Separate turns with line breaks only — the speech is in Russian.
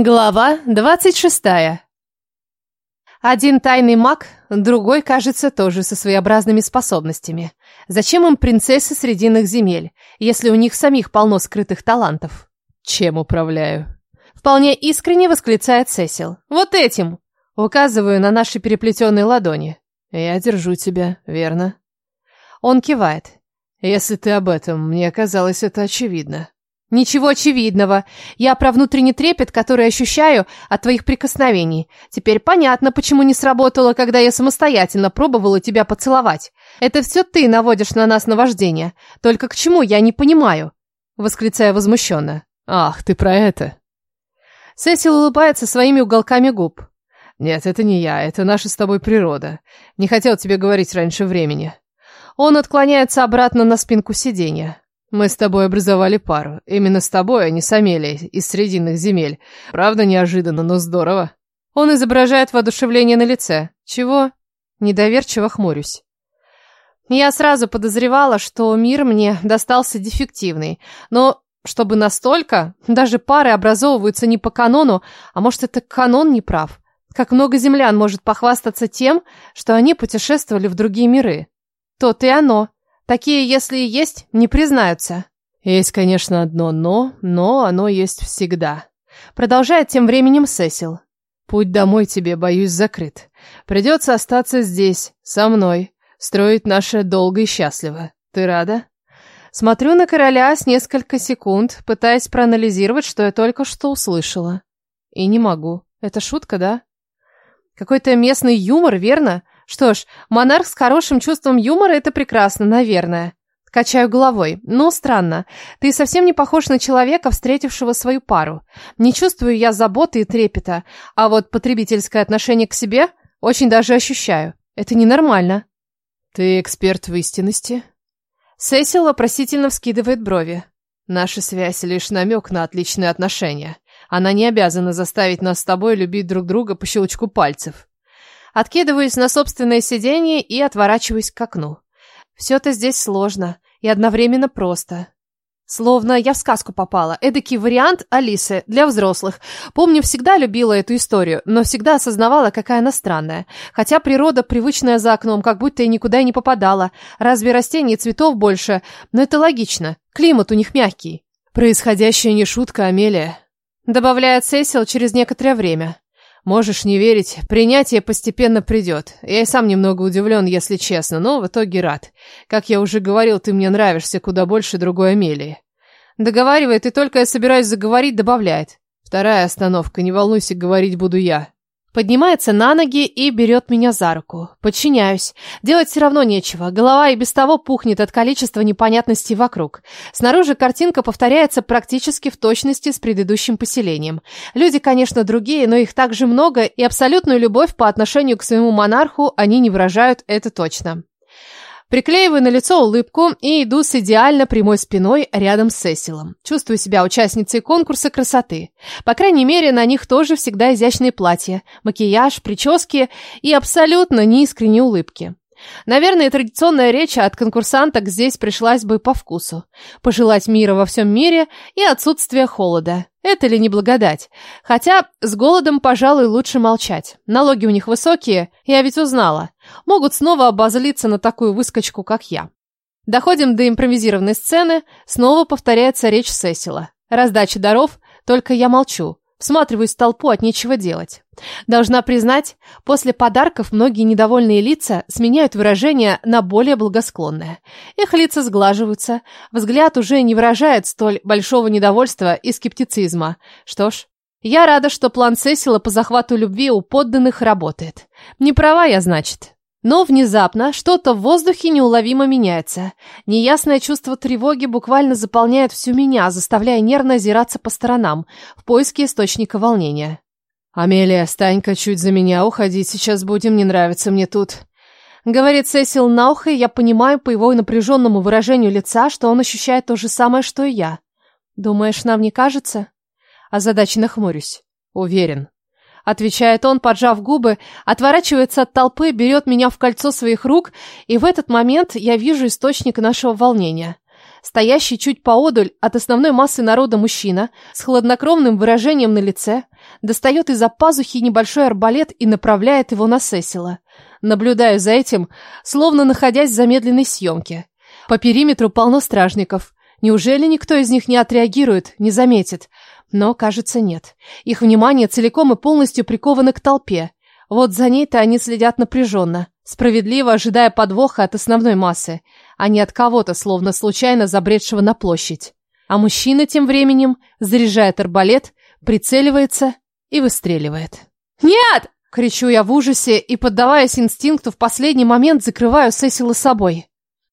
Глава двадцать шестая. Один тайный маг, другой, кажется, тоже со своеобразными способностями. Зачем им принцессы срединных земель, если у них самих полно скрытых талантов?
Чем управляю?
Вполне искренне восклицает Сесил. Вот этим! Указываю на наши переплетенные ладони.
Я держу тебя, верно?
Он кивает.
Если ты об этом, мне казалось это очевидно.
Ничего очевидного. Я про внутренний трепет, который ощущаю от твоих прикосновений. Теперь понятно, почему не сработало, когда я самостоятельно пробовала тебя поцеловать. Это все ты наводишь на нас наваждение. Только к чему, я не понимаю. Восклицая возмущенно.
Ах, ты про это.
Сесил улыбается своими уголками губ.
Нет, это не я, это наша с тобой природа. Не хотел тебе говорить раньше времени.
Он отклоняется обратно на спинку сиденья.
Мы с тобой образовали пару. Именно с тобой, а не с Амелией, из Срединных земель. Правда, неожиданно, но здорово.
Он изображает воодушевление на лице. Чего? Недоверчиво хмурюсь. Я сразу подозревала, что мир мне достался дефективный. Но чтобы настолько, даже пары образовываются не по канону, а может, это канон не прав. Как много землян может похвастаться тем, что они путешествовали в другие миры. То-то и оно. Такие, если и есть, не признаются.
Есть, конечно, одно «но», но оно есть всегда.
Продолжает тем временем Сесил.
Путь домой тебе, боюсь, закрыт. Придется остаться здесь, со мной, строить наше долго и счастливо. Ты рада?
Смотрю на короля с несколько секунд, пытаясь проанализировать, что я только что услышала. И не могу. Это шутка, да? Какой-то местный юмор, верно? Что ж, монарх с хорошим чувством юмора – это прекрасно, наверное. Качаю головой. Ну, странно. Ты совсем не похож на человека, встретившего свою пару. Не чувствую я заботы и трепета, а вот потребительское отношение к себе очень даже ощущаю. Это ненормально.
Ты эксперт в истинности?
Сесил вопросительно вскидывает брови.
Наша связь лишь намек на отличные отношения. Она не обязана заставить нас с тобой любить друг друга по щелчку пальцев.
Откидываюсь на собственное сиденье и отворачиваюсь к окну. Все-то здесь сложно и одновременно просто. Словно я в сказку попала. Эдакий вариант Алисы для взрослых. Помню, всегда любила эту историю, но всегда осознавала, какая она странная. Хотя природа, привычная за окном, как будто и никуда и не попадала. Разве растений и цветов больше? Но это логично. Климат у них мягкий.
Происходящее не шутка, Амелия.
Добавляет Сесил через некоторое время.
Можешь не верить, принятие постепенно придет. Я и сам немного удивлен, если честно, но в итоге рад. Как я уже говорил, ты мне нравишься куда больше другой Амелии.
Договаривает, и только я собираюсь заговорить, добавляет.
Вторая остановка, не волнуйся, говорить буду я.
Поднимается на ноги и берет меня за руку. Подчиняюсь. Делать все равно нечего. Голова и без того пухнет от количества непонятностей вокруг. Снаружи картинка повторяется практически в точности с предыдущим поселением. Люди, конечно, другие, но их также много, и абсолютную любовь по отношению к своему монарху они не выражают, это точно. Приклеиваю на лицо улыбку и иду с идеально прямой спиной рядом с Сесилом. Чувствую себя участницей конкурса красоты. По крайней мере, на них тоже всегда изящные платья, макияж, прически и абсолютно неискренние улыбки. Наверное, традиционная речь от конкурсанток здесь пришлась бы по вкусу. Пожелать мира во всем мире и отсутствие холода. Это ли не благодать? Хотя с голодом, пожалуй, лучше молчать. Налоги у них высокие, я ведь узнала. Могут снова обозлиться на такую выскочку, как я. Доходим до импровизированной сцены, снова повторяется речь Сесила. Раздача даров, только я молчу. Всматриваюсь в толпу от нечего делать. Должна признать, после подарков многие недовольные лица сменяют выражение на более благосклонное. Их лица сглаживаются, взгляд уже не выражает столь большого недовольства и скептицизма. Что ж, я рада, что план Сесила по захвату любви у подданных работает. Не права я, значит. Но внезапно что-то в воздухе неуловимо меняется. Неясное чувство тревоги буквально заполняет всю меня, заставляя нервно озираться по сторонам, в поиске источника волнения.
«Амелия, стань-ка чуть за меня, уходить сейчас будем, не нравится мне тут».
Говорит Сесил на ухо, и я понимаю по его напряженному выражению лица, что он ощущает то же самое, что и я. «Думаешь, нам не кажется?» Озадаченно хмурюсь.
«Уверен».
Отвечает он, поджав губы, отворачивается от толпы, берет меня в кольцо своих рук, и в этот момент я вижу источник нашего волнения. Стоящий чуть поодаль от основной массы народа мужчина с хладнокровным выражением на лице достает из-за пазухи небольшой арбалет и направляет его на Сесила. Наблюдаю за этим, словно находясь в замедленной съемке. По периметру полно стражников. Неужели никто из них не отреагирует, не заметит? Но, кажется, нет. Их внимание целиком и полностью приковано к толпе. Вот за ней-то они следят напряженно, справедливо ожидая подвоха от основной массы, а не от кого-то, словно случайно забредшего на площадь. А мужчина тем временем заряжает арбалет, прицеливается и выстреливает. «Нет!» — кричу я в ужасе и, поддаваясь инстинкту, в последний момент закрываю Сесила собой.